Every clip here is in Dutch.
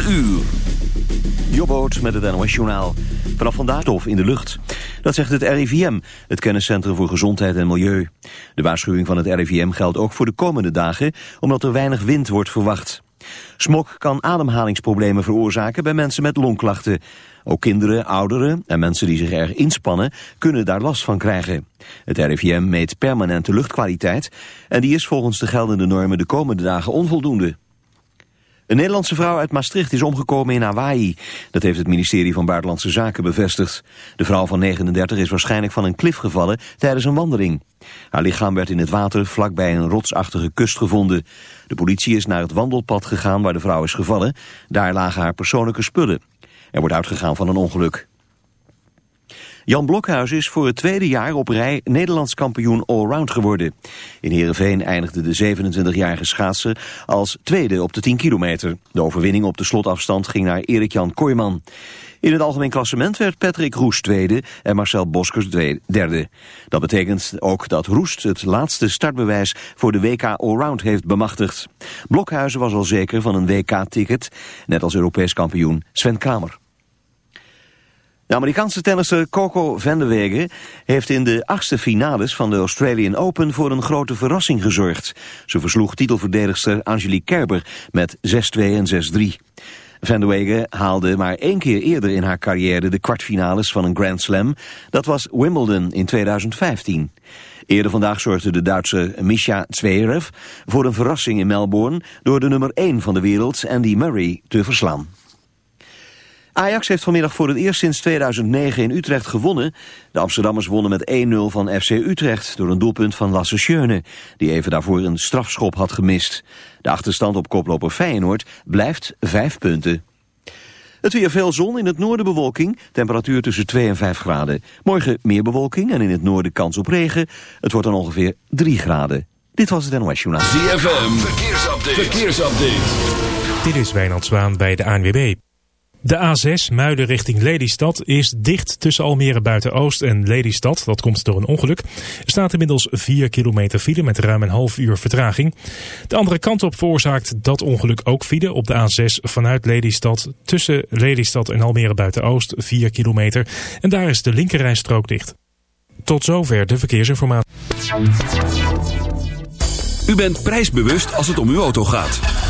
4 uur. Jobboot met het NOS Journaal. Vanaf vandaag stof in de lucht. Dat zegt het RIVM, het Kenniscentrum voor Gezondheid en Milieu. De waarschuwing van het RIVM geldt ook voor de komende dagen... omdat er weinig wind wordt verwacht. Smok kan ademhalingsproblemen veroorzaken bij mensen met longklachten. Ook kinderen, ouderen en mensen die zich erg inspannen kunnen daar last van krijgen. Het RIVM meet permanente luchtkwaliteit en die is volgens de geldende normen de komende dagen onvoldoende. Een Nederlandse vrouw uit Maastricht is omgekomen in Hawaii. Dat heeft het ministerie van Buitenlandse Zaken bevestigd. De vrouw van 39 is waarschijnlijk van een klif gevallen tijdens een wandeling. Haar lichaam werd in het water vlakbij een rotsachtige kust gevonden. De politie is naar het wandelpad gegaan waar de vrouw is gevallen. Daar lagen haar persoonlijke spullen. Er wordt uitgegaan van een ongeluk. Jan Blokhuis is voor het tweede jaar op rij Nederlands kampioen allround geworden. In Heerenveen eindigde de 27-jarige schaatser als tweede op de 10 kilometer. De overwinning op de slotafstand ging naar Erik-Jan Kooijman. In het algemeen klassement werd Patrick Roest tweede en Marcel Boskers derde. Dat betekent ook dat Roest het laatste startbewijs voor de WK Allround heeft bemachtigd. Blokhuizen was al zeker van een WK-ticket, net als Europees kampioen Sven Kramer. De Amerikaanse tennisser Coco Vandeweghe heeft in de achtste finales van de Australian Open voor een grote verrassing gezorgd. Ze versloeg titelverdedigster Angelique Kerber met 6-2 en 6-3. Vandeweghe haalde maar één keer eerder in haar carrière de kwartfinales van een Grand Slam. Dat was Wimbledon in 2015. Eerder vandaag zorgde de Duitse Misha Zverev voor een verrassing in Melbourne... door de nummer 1 van de wereld, Andy Murray, te verslaan. Ajax heeft vanmiddag voor het eerst sinds 2009 in Utrecht gewonnen. De Amsterdammers wonnen met 1-0 van FC Utrecht door een doelpunt van Lasse Schöne, die even daarvoor een strafschop had gemist. De achterstand op koploper Feyenoord blijft 5 punten. Het weer veel zon, in het noorden bewolking, temperatuur tussen 2 en 5 graden. Morgen meer bewolking en in het noorden kans op regen. Het wordt dan ongeveer 3 graden. Dit was het NOS Journaal. ZFM, verkeersupdate. verkeersupdate. Dit is Wijnand Zwaan bij de ANWB. De A6 Muiden richting Lelystad is dicht tussen Almere Buiten-Oost en Lelystad. Dat komt door een ongeluk. Er staat inmiddels 4 kilometer file met ruim een half uur vertraging. De andere kant op veroorzaakt dat ongeluk ook file op de A6 vanuit Lelystad. Tussen Lelystad en Almere Buiten-Oost 4 kilometer. En daar is de linkerrijstrook dicht. Tot zover de verkeersinformatie. U bent prijsbewust als het om uw auto gaat.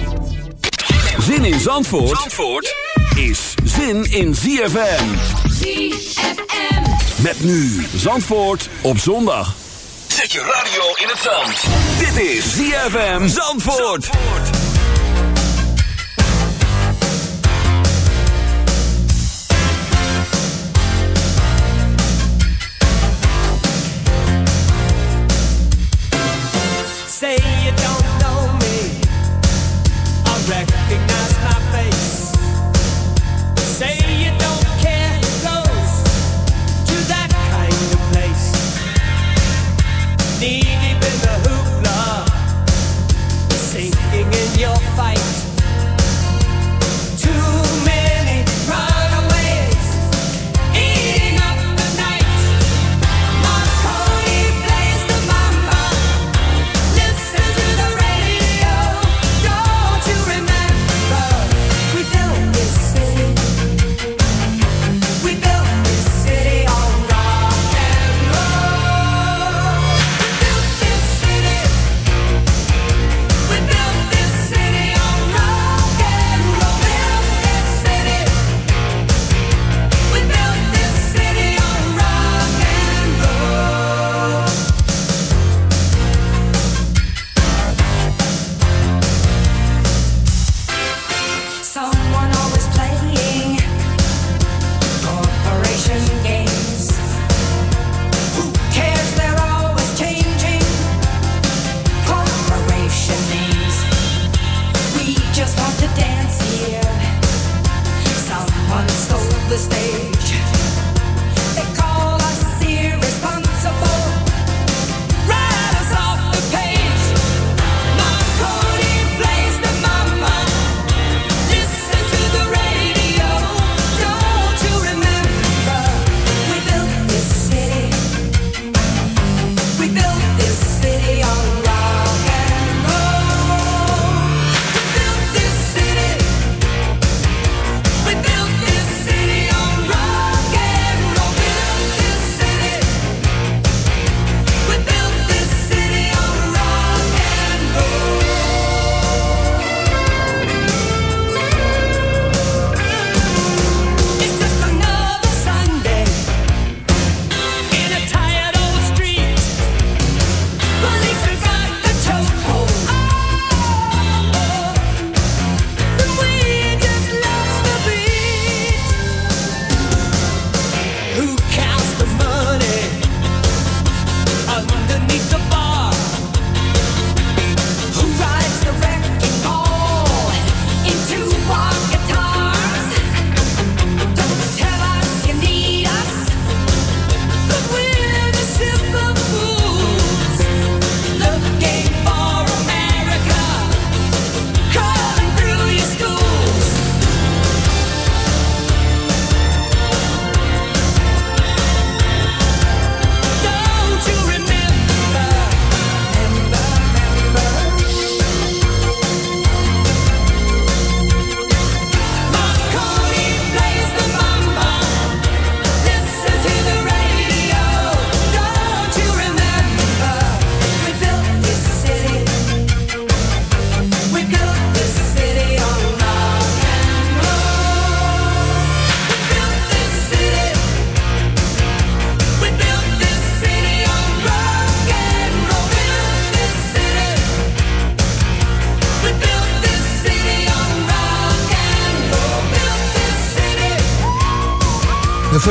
Zin in Zandvoort, Zandvoort is zin in ZFM. ZFM. Met nu Zandvoort op zondag. Zet je radio in het zand. Dit is ZFM Zandvoort.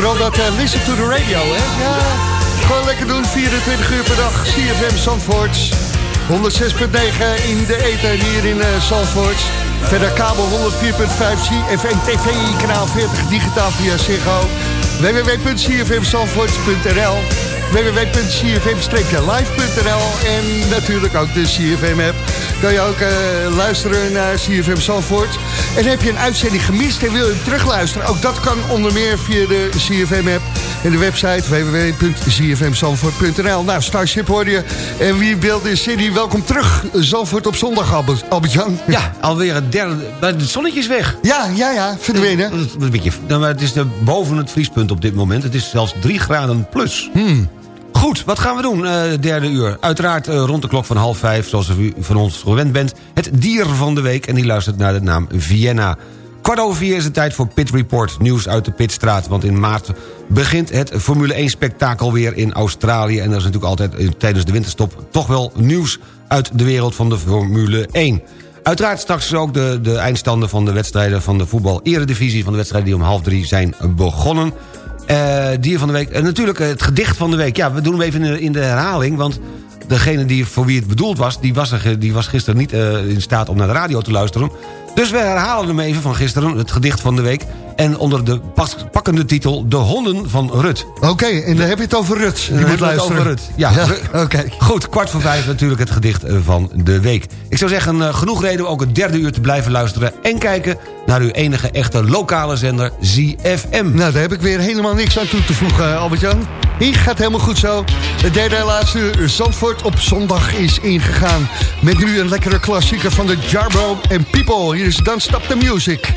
Vooral dat eh, listen to the radio, hè? Ja, gewoon lekker doen, 24 uur per dag, CFM Zandvoort. 106.9 in de eten hier in uh. Verder kabel 104.5, CFM TV, kanaal 40, digitaal via Ziggo. www.cfmzandvoort.nl www.cfm-live.nl en natuurlijk ook de CFM-app. Kan je ook uh, luisteren naar CFM Zandvoort. En heb je een uitzending gemist en wil je hem terugluisteren... ook dat kan onder meer via de CFM-app en de website www.cfmzandvoort.nl. Nou, Starship hoorde je. En wie beeld is City, welkom terug. Zandvoort op zondag, Albert-Jan. Ja, alweer het derde... Maar het zonnetje is weg. Ja, ja, ja, verdwenen. Een beetje, nou, maar het is de, boven het vriespunt op dit moment. Het is zelfs 3 graden plus. Hmm. Goed, wat gaan we doen, uh, derde uur? Uiteraard uh, rond de klok van half vijf, zoals u van ons gewend bent... het dier van de week, en die luistert naar de naam Vienna. Kwart over vier is het tijd voor Pit Report, nieuws uit de Pitstraat... want in maart begint het Formule 1-spektakel weer in Australië... en er is natuurlijk altijd uh, tijdens de winterstop toch wel nieuws... uit de wereld van de Formule 1. Uiteraard straks ook de, de eindstanden van de wedstrijden van de voetbal-eredivisie... van de wedstrijden die om half drie zijn begonnen... Uh, dier van de week. En natuurlijk het gedicht van de week. Ja, we doen hem even in de, in de herhaling, want degene die, voor wie het bedoeld was... die was, er, die was gisteren niet in staat om naar de radio te luisteren. Dus we herhalen hem even van gisteren, het gedicht van de week. En onder de pakkende titel De Honden van Rut. Oké, okay, en dan heb je het over Rut. Die moet luisteren. over Rut. Ja, ja oké. Okay. Goed, kwart voor vijf natuurlijk het gedicht van de week. Ik zou zeggen, uh, genoeg reden om ook het derde uur te blijven luisteren... en kijken naar uw enige echte lokale zender ZFM. Nou, daar heb ik weer helemaal niks aan toe te voegen, Albert-Jan. Hier gaat helemaal goed zo. Het derde en laatste uur Zandvoort op zondag is ingegaan. Met nu een lekkere klassieker van de Jarbo en People. Hier is Don't Stop the Music.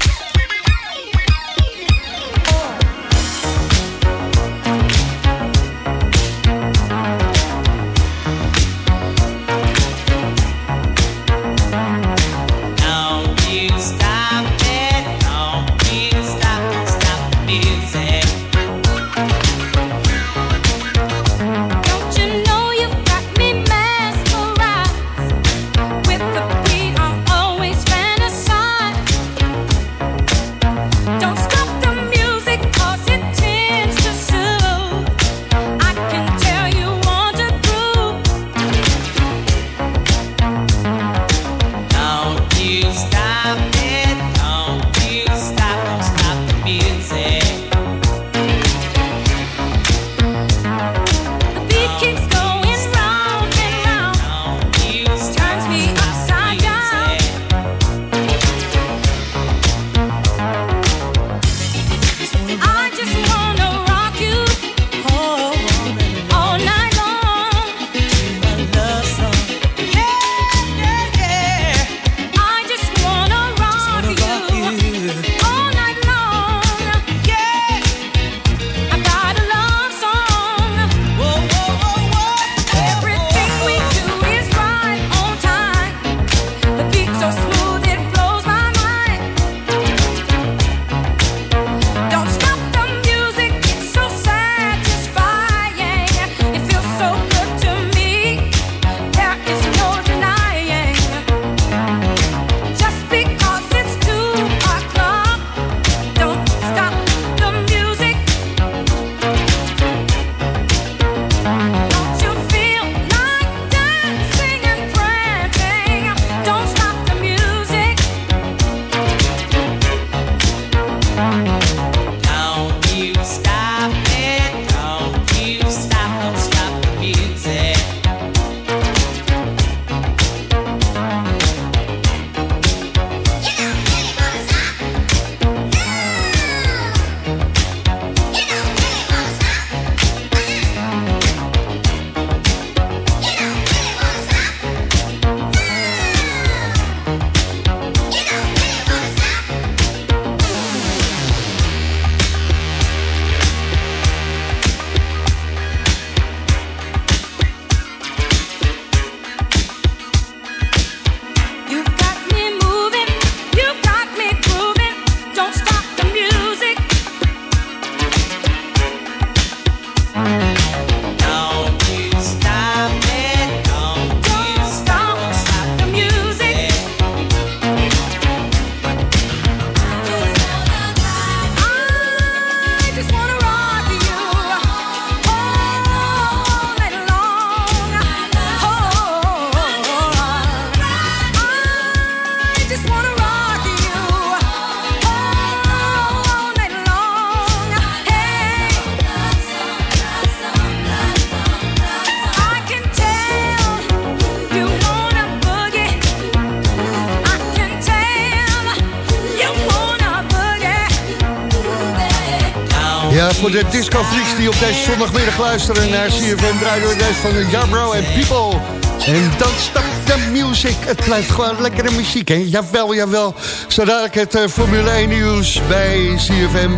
Ja, voor de disco freaks die op deze zondagmiddag luisteren naar CFM deze van Jabro en People. En dan stop de music. Het blijft gewoon lekkere muziek, hè? Jawel, jawel. Zo dadelijk het eh, Formule 1 nieuws bij CFM.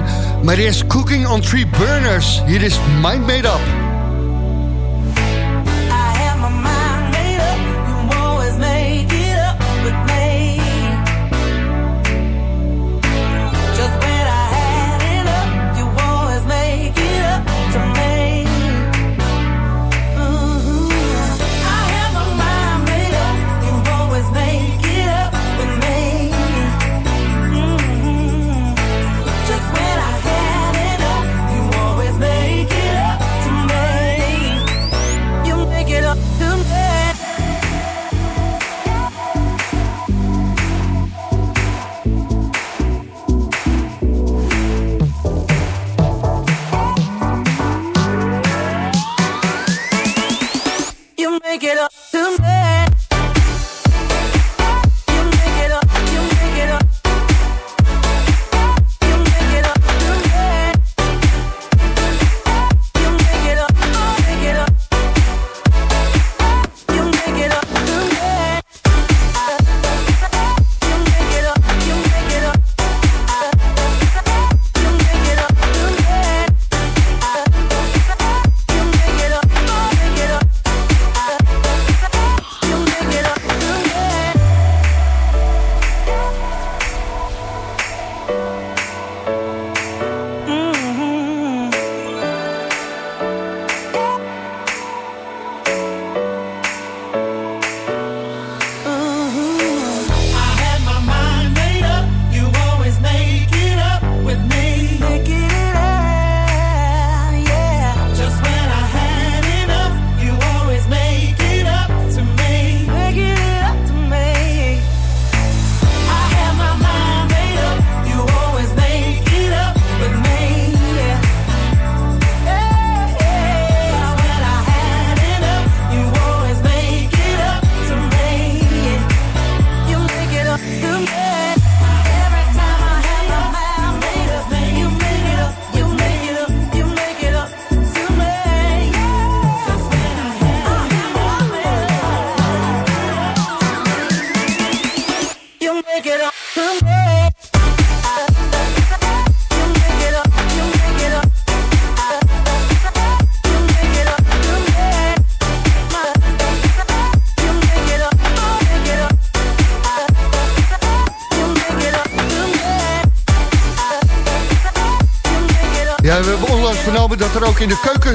Maar eerst Cooking on Three Burners. Hier is Mind Made Up.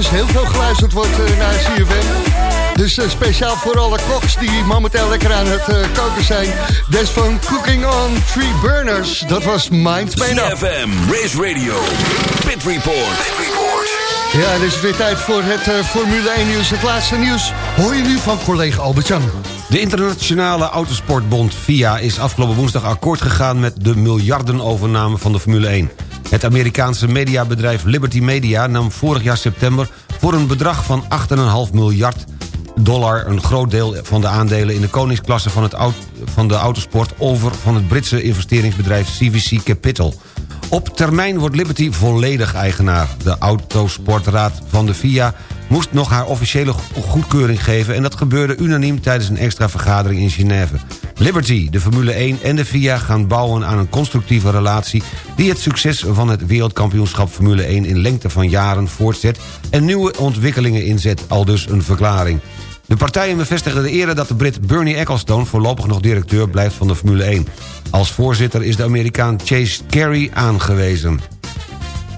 Keukens heel veel geluisterd wordt eh, naar CFM. Dus eh, speciaal voor alle koks die momenteel lekker aan het eh, koken zijn. Des van Cooking on Three Burners. Dat was Mind Made Up. CFM, Race Radio, Pit Report. Pit Report. Ja, het is weer tijd voor het Formule 1 nieuws. Het laatste nieuws hoor je nu van collega Albert-Jan. De internationale autosportbond FIA is afgelopen woensdag akkoord gegaan... met de miljardenovername van de Formule 1. Het Amerikaanse mediabedrijf Liberty Media nam vorig jaar september... voor een bedrag van 8,5 miljard dollar... een groot deel van de aandelen in de koningsklasse van, het van de autosport... over van het Britse investeringsbedrijf CVC Capital... Op termijn wordt Liberty volledig eigenaar. De autosportraad van de FIA moest nog haar officiële go- goedkeuring geven... en dat gebeurde unaniem tijdens een extra vergadering in Genève. Liberty, de Formule 1 en de FIA gaan bouwen aan een constructieve relatie... die het succes van het wereldkampioenschap Formule 1 in lengte van jaren voortzet... en nieuwe ontwikkelingen inzet, al dus een verklaring. De partijen bevestigden eerder dat de Brit Bernie Ecclestone... voorlopig nog directeur blijft van de Formule 1. Als voorzitter is de Amerikaan Chase Carey aangewezen.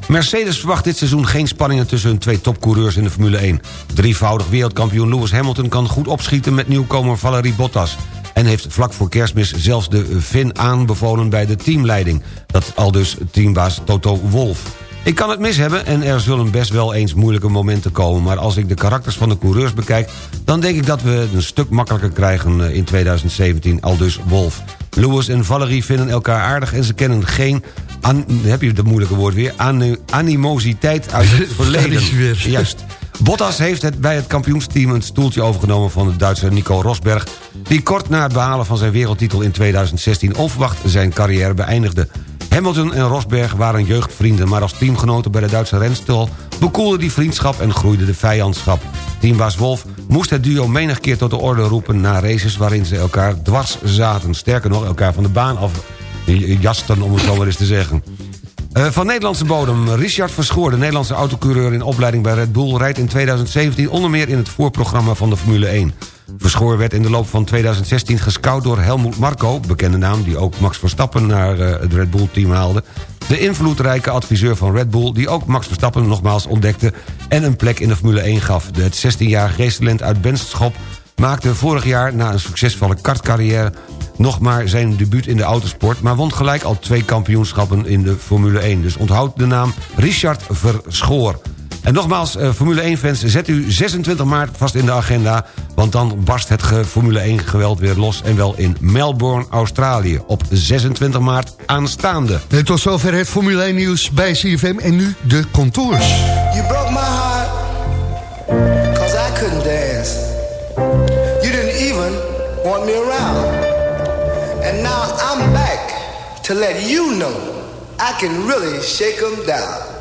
Mercedes verwacht dit seizoen geen spanningen tussen hun twee topcoureurs in de Formule 1. Drievoudig wereldkampioen Lewis Hamilton kan goed opschieten met nieuwkomer Valerie Bottas. En heeft vlak voor kerstmis zelfs de Vin aanbevolen bij de teamleiding. Dat al dus teambaas Toto Wolff. Ik kan het mis hebben en er zullen best wel eens moeilijke momenten komen... maar als ik de karakters van de coureurs bekijk... dan denk ik dat we het een stuk makkelijker krijgen eh, in 2017, al dus Wolf. Lewis en Valerie vinden elkaar aardig en ze kennen geen... An, heb je het moeilijke woord weer? Ani- animositeit uit het verleden. Juist. Bottas heeft bij het kampioensteam een stoeltje overgenomen van de Duitser Nico Rosberg... die kort na het behalen van zijn wereldtitel in 2016 onverwacht zijn carrière beëindigde. Hamilton en Rosberg waren jeugdvrienden... maar als teamgenoten bij de Duitse renstal bekoelde die vriendschap en groeide de vijandschap. Teambaas Wolf moest het duo menig keer tot de orde roepen... na races waarin ze elkaar dwars zaten. Sterker nog, elkaar van de baan af jasten, om het zo maar eens te zeggen. Uh, van Nederlandse bodem, Richard Verschoor, de Nederlandse autocoureur in opleiding bij Red Bull... rijdt in 2017 onder meer in het voorprogramma van de Formule 1. Verschoor werd in de loop van 2016 gescout door Helmoet Marco... bekende naam die ook Max Verstappen naar uh, het Red Bull-team haalde... de invloedrijke adviseur van Red Bull... die ook Max Verstappen nogmaals ontdekte... en een plek in de Formule 1 gaf. De het 16-jarige geesttalent uit Benschop maakte vorig jaar... na een succesvolle kartcarrière nog maar zijn debuut in de autosport... maar won gelijk al twee kampioenschappen in de Formule 1. Dus onthoud de naam Richard Verschoor. En nogmaals, uh, Formule 1-fans, zet u 26 maart vast in de agenda... want dan barst het Formule 1-geweld weer los... en wel in Melbourne, Australië, op 26 maart aanstaande. En tot zover het Formule 1-nieuws bij CFM en nu de contours. You broke my heart, cause I couldn't dance. You didn't even want me around. To let you know I can really shake them down.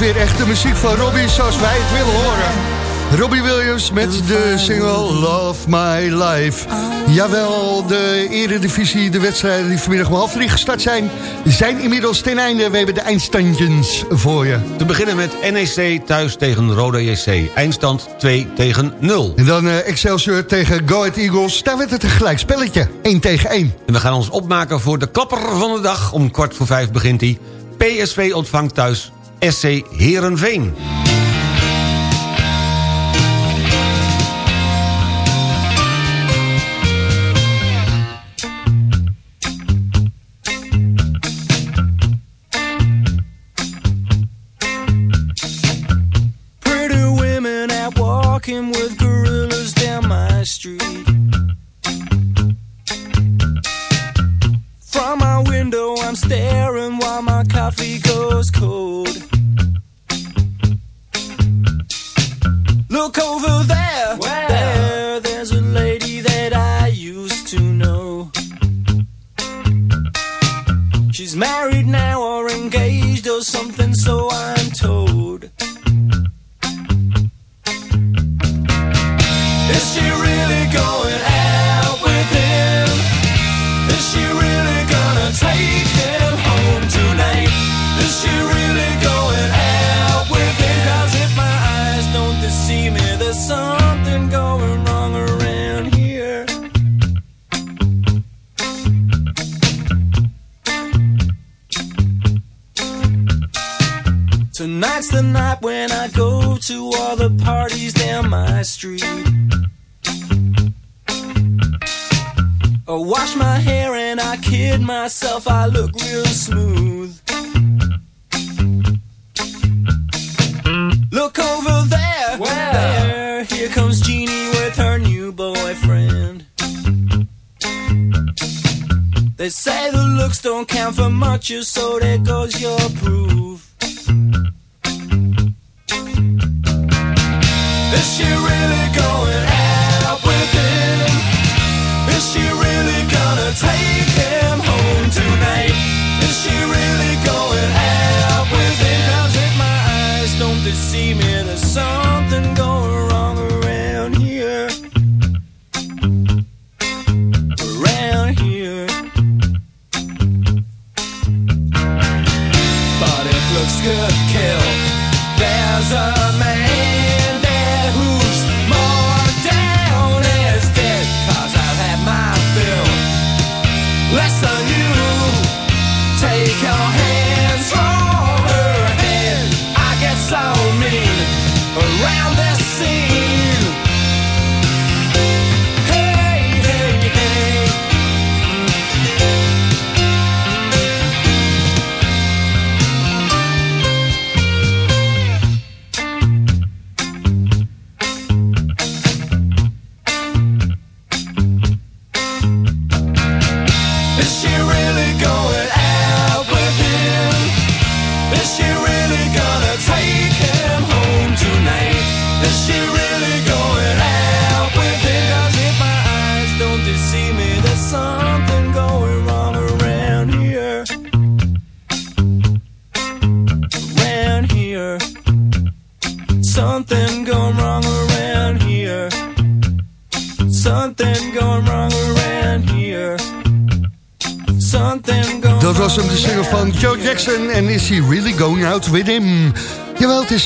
Is weer echt de muziek van Robbie zoals wij het willen horen. Robbie Williams met de single Love My Life. Jawel, de eredivisie, de wedstrijden die vanmiddag om half drie gestart zijn... zijn inmiddels ten einde. We hebben de eindstandjes voor je. Te beginnen met NEC thuis tegen Roda JC. Eindstand 2 tegen 0. En dan eh, Excelsior tegen Go Ahead Eagles. Daar werd het een gelijk spelletje. 1 tegen 1. En we gaan ons opmaken voor de klapper van de dag. Om kwart voor vijf begint hij. PSV ontvangt thuis SC Herenveen. Look over there, much, so there goes your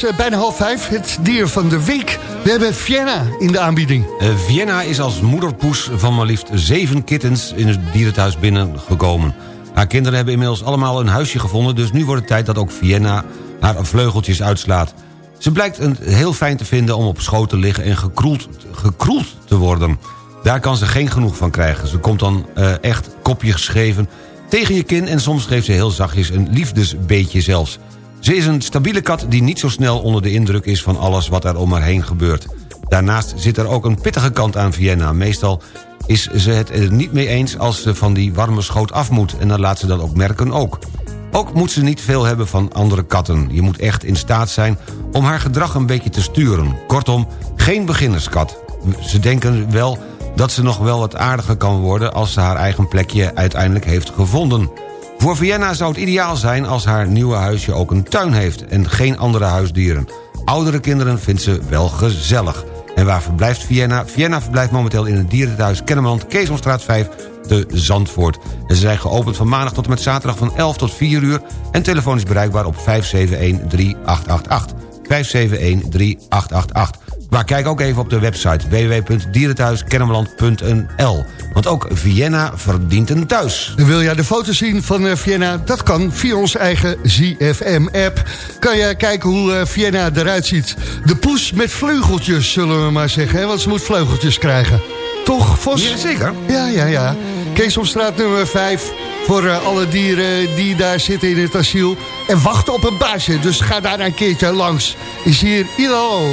eh, bijna half vijf, het dier van de week. We hebben Vienna in de aanbieding. Eh, Vienna is als moederpoes van maar liefst zeven kittens in het dierenthuis binnengekomen. Haar kinderen hebben inmiddels allemaal een huisje gevonden... dus nu wordt het tijd dat ook Vienna haar vleugeltjes uitslaat. Ze blijkt een heel fijn te vinden om op schoot te liggen en gekroeld, gekroeld te worden. Daar kan ze geen genoeg van krijgen. Ze komt dan eh, echt kopje geschreven tegen je kin... en soms geeft ze heel zachtjes een liefdesbeetje zelfs. Ze is een stabiele kat die niet zo snel onder de indruk is... van alles wat er om haar heen gebeurt. Daarnaast zit er ook een pittige kant aan Vienna. Meestal is ze het er niet mee eens als ze van die warme schoot af moet... en dan laat ze dat ook merken ook. Ook moet ze niet veel hebben van andere katten. Je moet echt in staat zijn om haar gedrag een beetje te sturen. Kortom, geen beginnerskat. Ze denken wel dat ze nog wel wat aardiger kan worden... als ze haar eigen plekje uiteindelijk heeft gevonden. Voor Vienna zou het ideaal zijn als haar nieuwe huisje ook een tuin heeft... en geen andere huisdieren. Oudere kinderen vindt ze wel gezellig. En waar verblijft Vienna? Vienna verblijft momenteel in het dierenthuis Kennemerland... Keesomstraat 5 te Zandvoort. Ze zijn geopend van maandag tot en met zaterdag van 11 tot 4 uur... en telefonisch bereikbaar op 571-3888. 571-3888. Maar kijk ook even op de website www.dierenthuiskennemerland.nl. Want ook Vienna verdient een thuis. En wil jij de foto's zien van eh, Vienna? Dat kan via onze eigen ZFM-app. Kan je kijken hoe eh, Vienna eruit ziet. De poes met vleugeltjes, zullen we maar zeggen. Want ze moet vleugeltjes krijgen. Toch, Vos? Ja, zeker. Ja, ja, ja. Keesomstraat nummer 5. Voor eh, alle dieren die daar zitten in het asiel. En wachten op een baasje. Dus ga daar een keertje langs. Is hier ILO.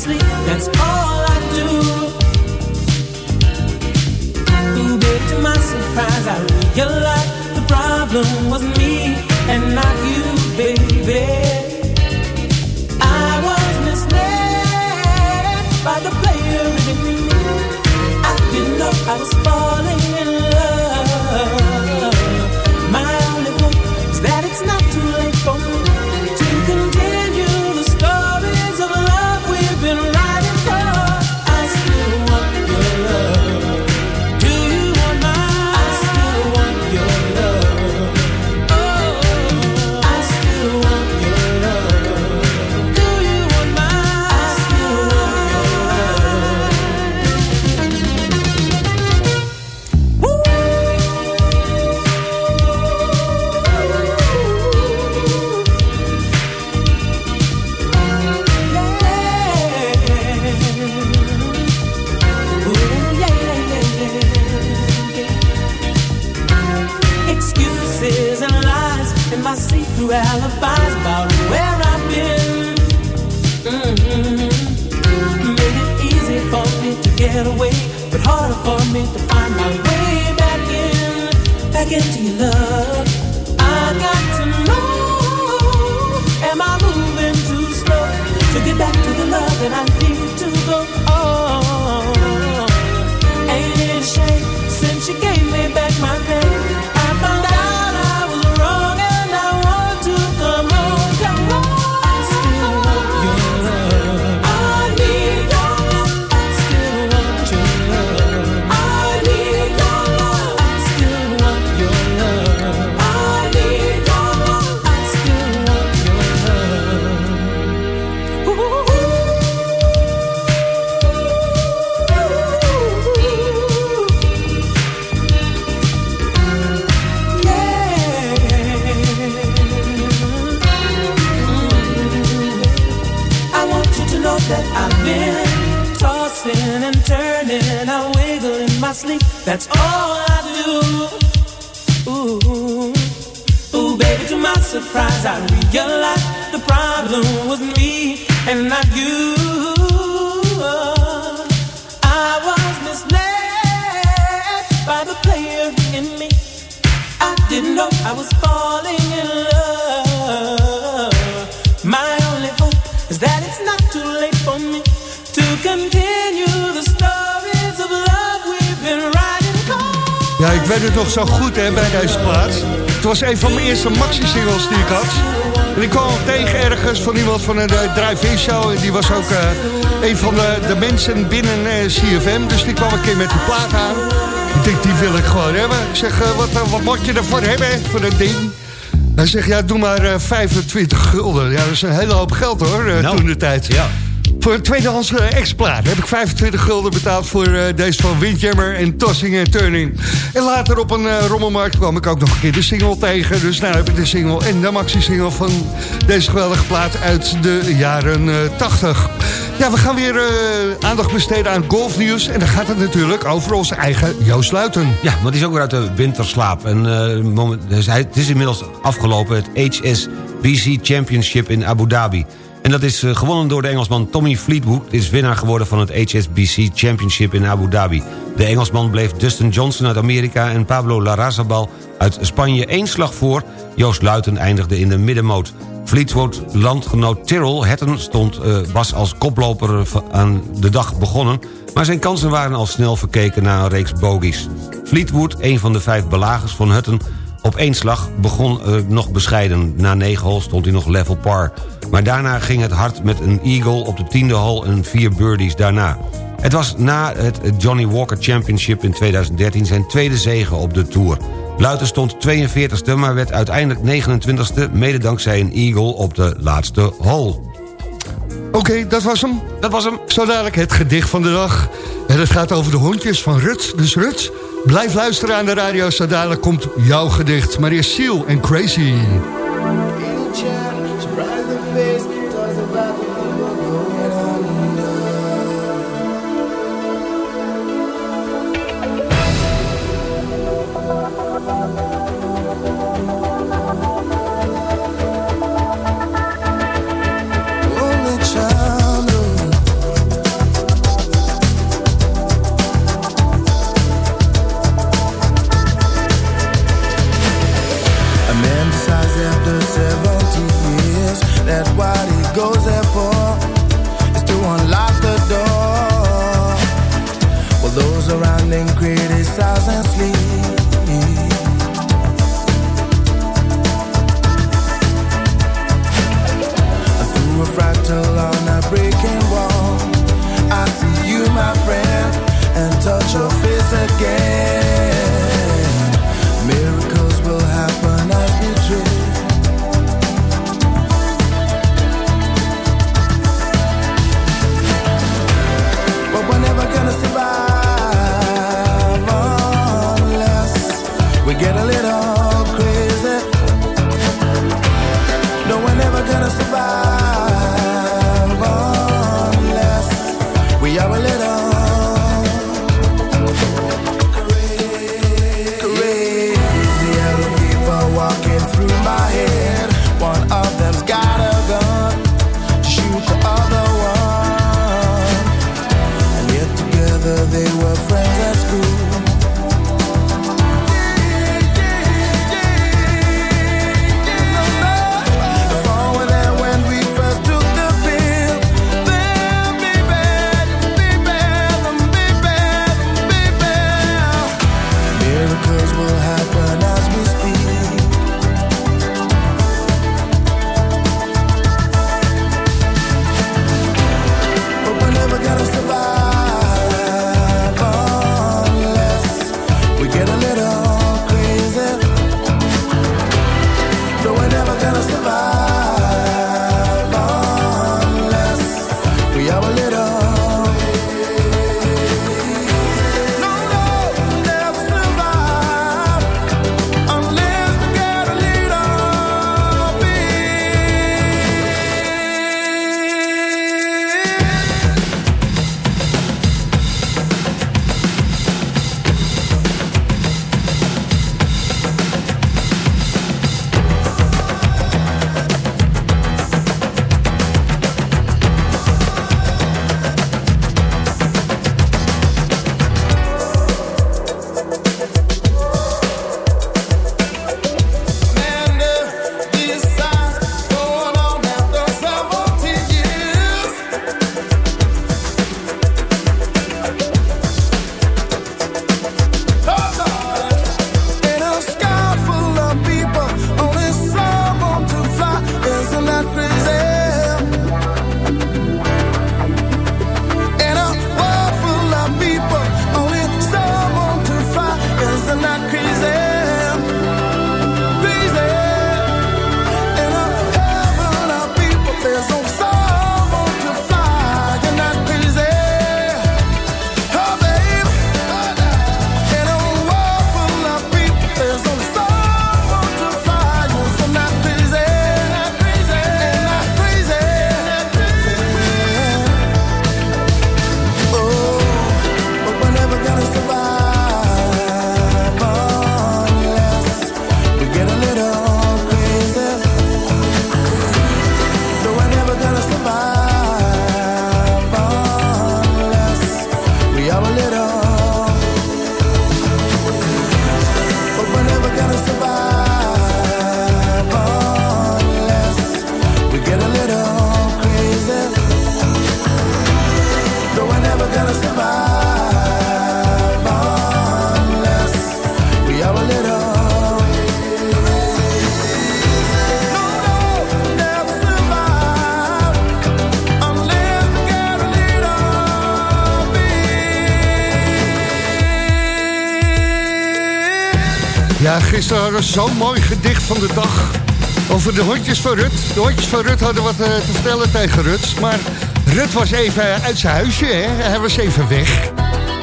Sleep. That's all I do. Ooh, baby, to my surprise, I realized the problem was you gave me back een van mijn eerste maxi-singles die ik had. En ik kwam tegen ergens van iemand van een uh, drive-in show. En die was ook eh, een van de, de mensen binnen eh, CFM. Dus die kwam een keer met die plaat aan. Ik denk, die wil ik gewoon hebben. Ik zeg, eh, wat, eh, wat moet je ervoor hebben, voor dat ding? Hij zegt, ja, doe maar eh, 25 gulden. Ja, dat is een hele hoop geld hoor, eh, Nou, toen de tijd. Ja. Voor een tweedehands eh, exemplaar heb ik 25 gulden betaald voor eh, deze van Windjammer en Tossing en Turning. En later op een eh, rommelmarkt kwam ik ook nog een keer de single tegen. Dus nu heb ik de single en de maxi-single van deze geweldige plaat uit de jaren eh 80. Ja, we gaan weer aandacht besteden aan golfnieuws. En dan gaat het natuurlijk over onze eigen Joost Luiten. Ja, want die is ook weer uit de winterslaap. En, moment, dus het is inmiddels afgelopen, het HSBC Championship in Abu Dhabi. En dat is eh, gewonnen door de Engelsman Tommy Fleetwood. Is winnaar geworden van het HSBC Championship in Abu Dhabi. De Engelsman bleef Dustin Johnson uit Amerika... en Pablo Larrazabal uit Spanje één slag voor. Joost Luiten eindigde in de middenmoot. Fleetwood landgenoot Tyrrell Hatton stond, eh, was als koploper eh, aan de dag begonnen... maar zijn kansen waren al snel verkeken na een reeks bogies. Fleetwood, een van de vijf belagers van Hutton... op één slag begon eh, nog bescheiden. Na negen holes stond hij nog level par. Maar daarna ging het hard met een eagle op de tiende hole... en vier birdies daarna. Het was na het Johnny Walker Championship in 2013... zijn tweede zege op de Tour. Luiten stond 42e, maar werd uiteindelijk 29e... mede dankzij een eagle op de laatste hole. Oké, dat was hem. Dat was hem. Zo dadelijk het gedicht van de dag. En het gaat over de hondjes van Rut. Dus Rut, blijf luisteren aan de radio. Zo komt jouw gedicht. Maar eerst Seal en Crazy. Gisteren hadden we zo'n mooi gedicht van de dag over de hondjes van Rut. De hondjes van Rut hadden wat eh, te vertellen tegen Rut. Maar Rut was even uit zijn huisje, hè? hij was even weg.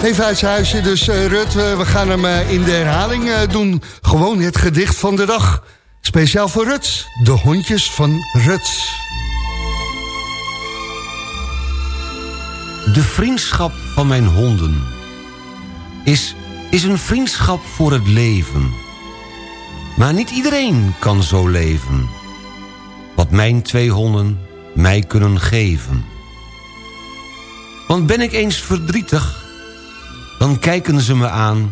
Even uit zijn huisje, dus eh, Rut, eh, we gaan hem in de herhaling doen. Gewoon het gedicht van de dag. Speciaal voor Rut, de hondjes van Rut. De vriendschap van mijn honden is, is een vriendschap voor het leven. Maar niet iedereen kan zo leven. Wat mijn twee honden mij kunnen geven. Want ben ik eens verdrietig, dan kijken ze me aan...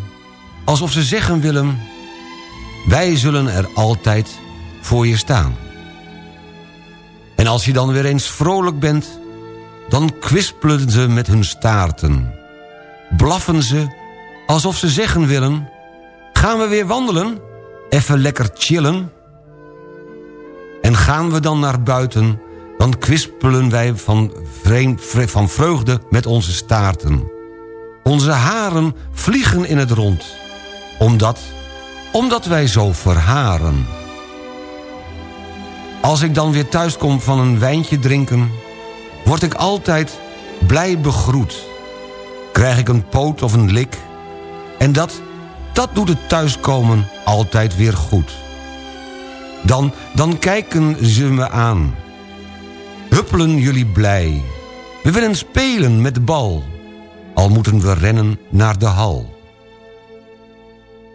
alsof ze zeggen willen... wij zullen er altijd voor je staan. En als je dan weer eens vrolijk bent dan kwispelen ze met hun staarten. Blaffen ze alsof ze zeggen willen... gaan we weer wandelen, even lekker chillen? En gaan we dan naar buiten... dan kwispelen wij van, van vreugde met onze staarten. Onze haren vliegen in het rond. Omdat, omdat wij zo verharen. Als ik dan weer thuis kom van een wijntje drinken word ik altijd blij begroet. Krijg ik een poot of een lik. En dat, dat doet het thuiskomen altijd weer goed. Dan, dan kijken ze me aan. Huppelen jullie blij. We willen spelen met de bal. Al moeten we rennen naar de hal.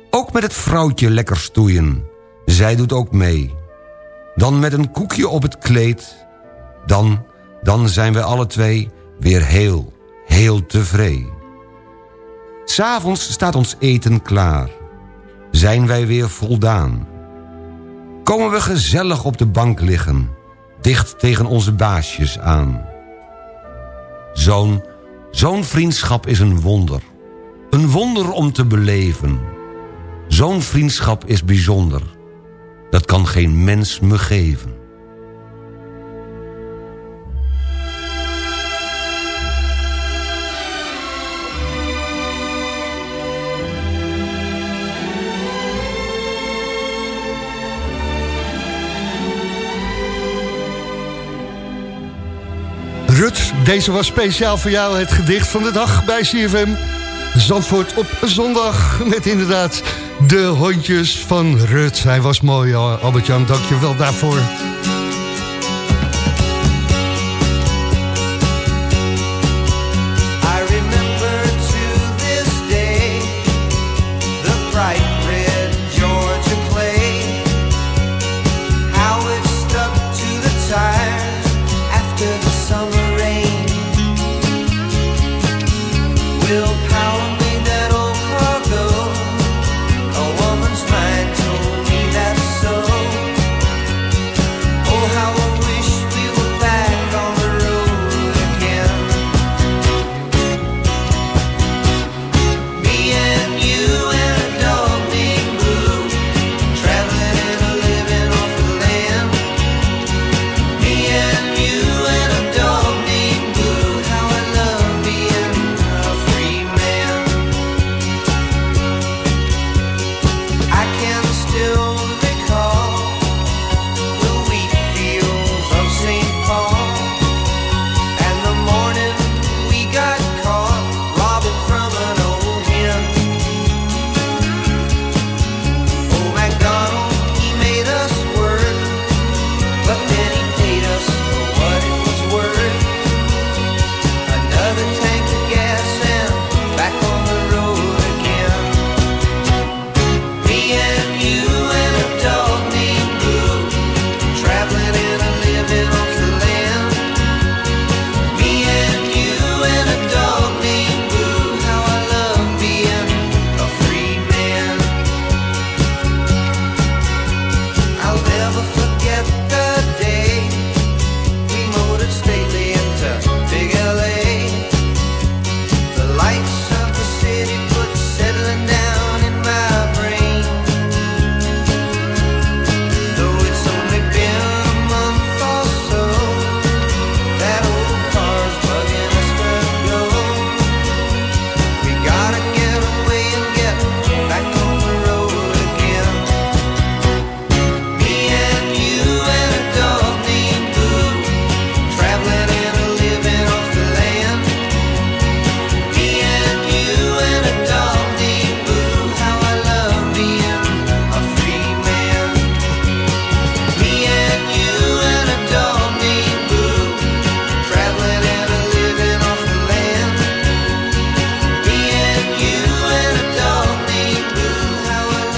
Ook met het vrouwtje lekker stoeien. Zij doet ook mee. Dan met een koekje op het kleed. Dan dan zijn we alle twee weer heel, heel tevreden. S'avonds staat ons eten klaar. Zijn wij weer voldaan. Komen we gezellig op de bank liggen. Dicht tegen onze baasjes aan. Zo'n, zo'n vriendschap is een wonder. Een wonder om te beleven. Zo'n vriendschap is bijzonder. Dat kan geen mens me geven. Deze was speciaal voor jou het gedicht van de dag bij CFM. Zandvoort op zondag met inderdaad de hondjes van Rut. Hij was mooi, Albert-Jan. Dank je wel daarvoor.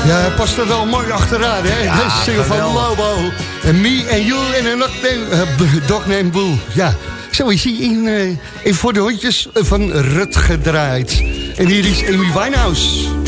Ja, hij past er wel mooi achteraan, hè? Ja, single van Lobo. en me and you en een uh, dog named Boo. Ja, zo is hij in, eh, in Voor de Hondjes van Rut gedraaid. En hier is Amy Winehouse.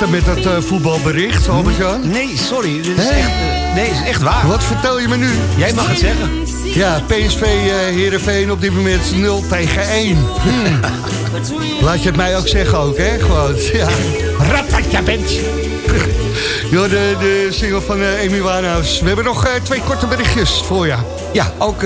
Met dat eh, voetbalbericht, Albert-Jan? Nee, sorry. Dit is echt, eh, nee, is echt waar. Wat vertel je me nu? Jij mag het zeggen. Ja, PSV eh Heerenveen op dit moment 0 tegen 1. Hmm. Laat je het mij ook zeggen ook, hè? Gewoon, ja. Je bent. Ja, de, de single van Amy Winehouse. We hebben nog twee korte berichtjes voor je. Ja, ook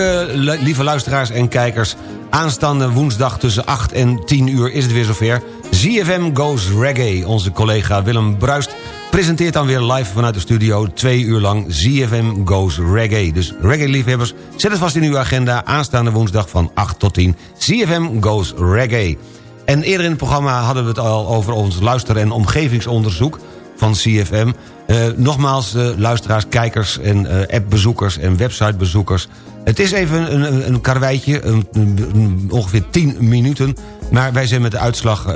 lieve luisteraars en kijkers. Aanstaande woensdag tussen 8 en 10 uur is het weer zover. ZFM Goes Reggae. Onze collega Willem Bruist presenteert dan weer live vanuit de studio... twee uur lang ZFM Goes Reggae. Dus reggae-liefhebbers, zet het vast in uw agenda... aanstaande woensdag van 8 tot 10. ZFM Goes Reggae. En eerder in het programma hadden we het al over ons luister- en omgevingsonderzoek van CFM. Eh, nogmaals, eh, luisteraars, kijkers en eh, appbezoekers en websitebezoekers. Het is even een, een, karweitje, ongeveer 10 minuten. Maar wij zijn met de uitslag, eh,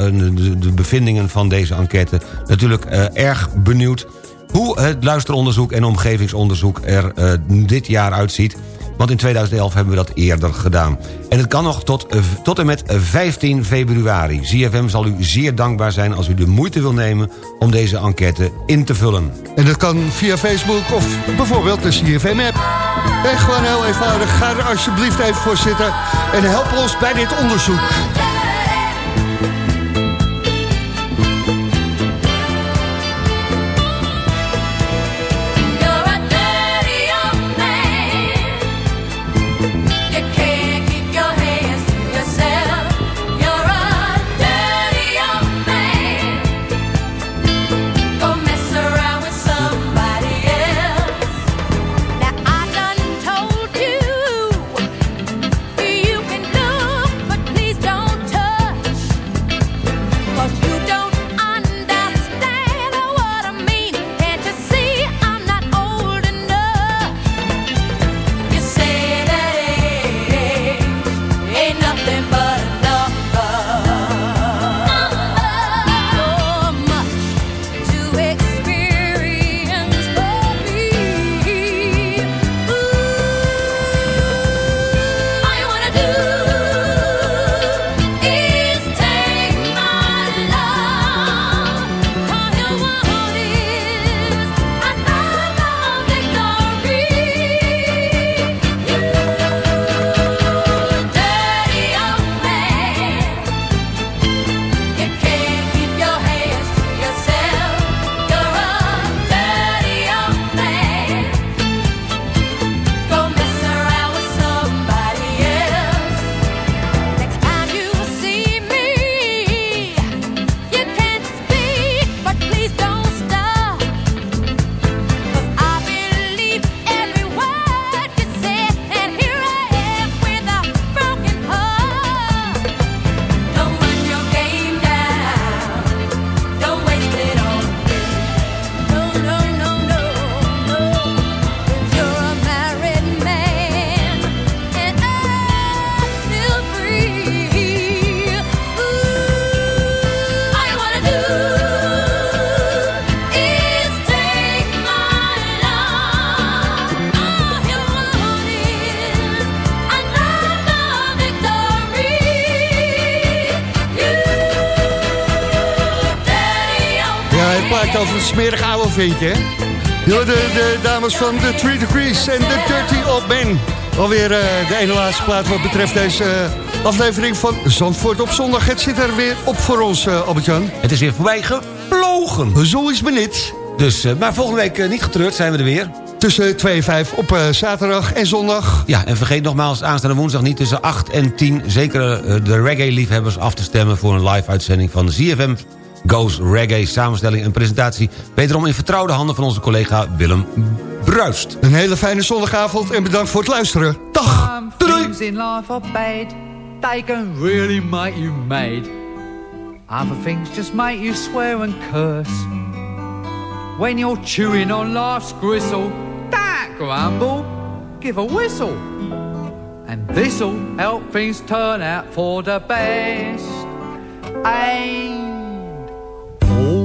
de, bevindingen van deze enquête... natuurlijk eh, erg benieuwd hoe het luisteronderzoek en omgevingsonderzoek er eh, dit jaar uitziet. Want in 2011 hebben we dat eerder gedaan. En het kan nog tot, tot en met 15 februari. ZFM zal u zeer dankbaar zijn als u de moeite wil nemen... om deze enquête in te vullen. En dat kan via Facebook of bijvoorbeeld de CFM-app. En gewoon heel eenvoudig. Ga er alsjeblieft even voor zitten. En help ons bij dit onderzoek. Ventje, hè? Ja, de, de dames van de Three Degrees en de Dirty Old Man. Alweer eh, de ene laatste plaat wat betreft deze eh, aflevering van Zandvoort op zondag. Het zit er weer op voor ons, eh Albert-Jan. Het is weer voorbij gevlogen. Zo is het niet. Dus, maar volgende week niet getreurd zijn we er weer. Tussen 2 en 5 op zaterdag en zondag. Ja, en vergeet nogmaals aanstaande woensdag niet tussen 8 en 10... zeker de reggae-liefhebbers af te stemmen... voor een live-uitzending van ZFM Goes Reggae. Samenstelling en presentatie wederom in vertrouwde handen... van onze collega Willem Bruist. Een hele fijne zondagavond en bedankt voor het luisteren. Dag! Bad. They can really make you mad. Other things just make you swear and curse. When you're chewing on life's gristle, don't grumble, give a whistle. And this'll help things turn out for the best. And